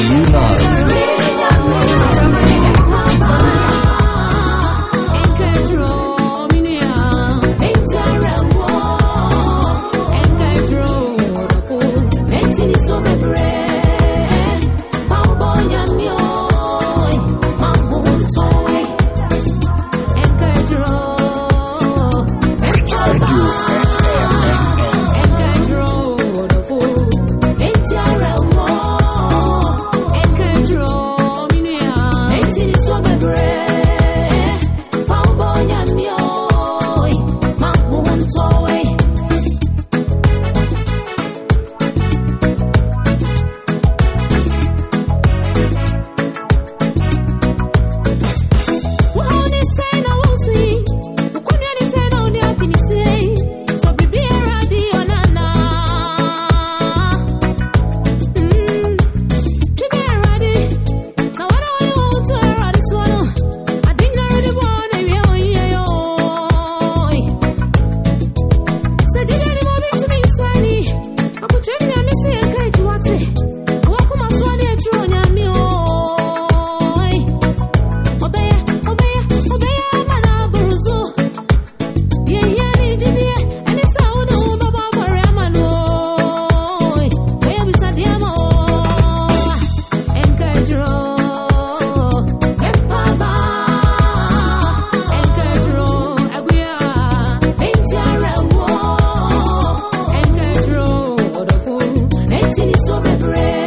你呢？till it's over, bread.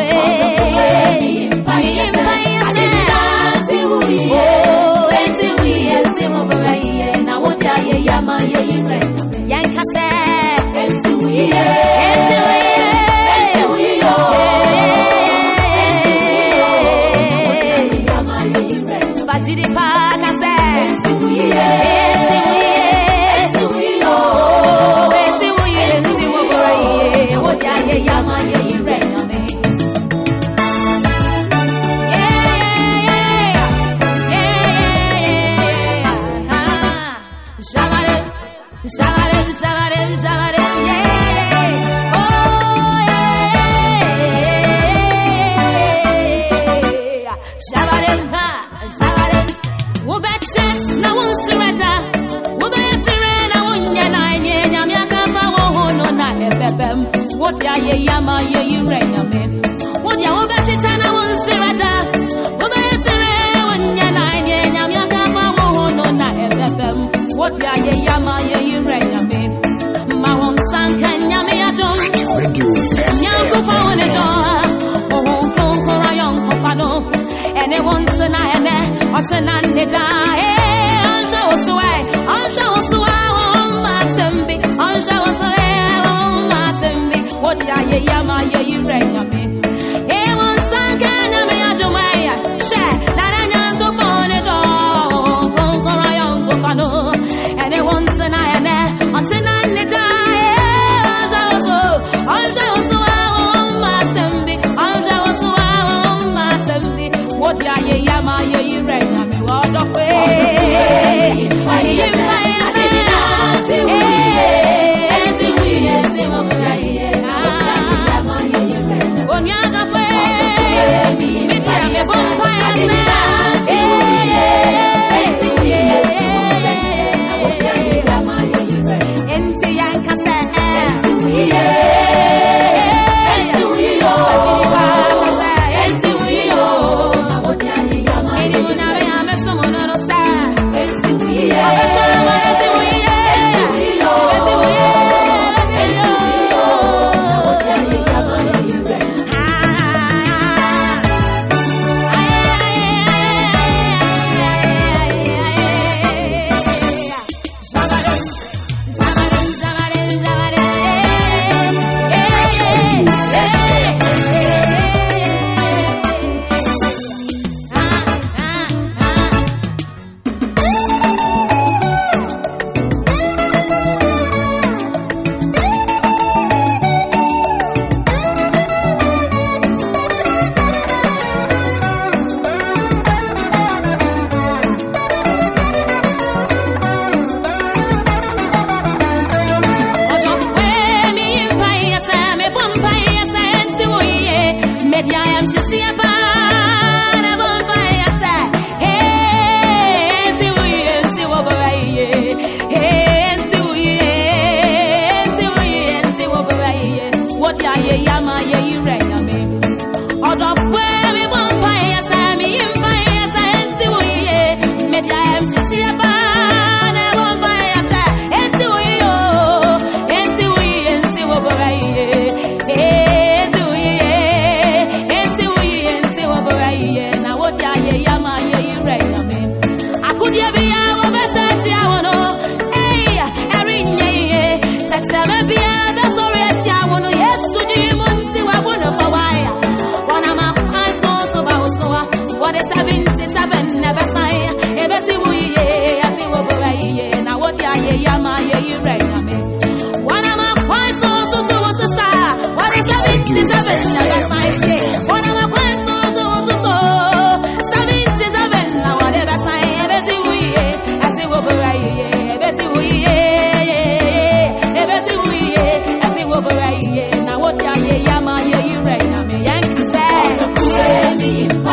Ọdọfue miyimpa yẹsẹ She about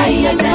ay, ay.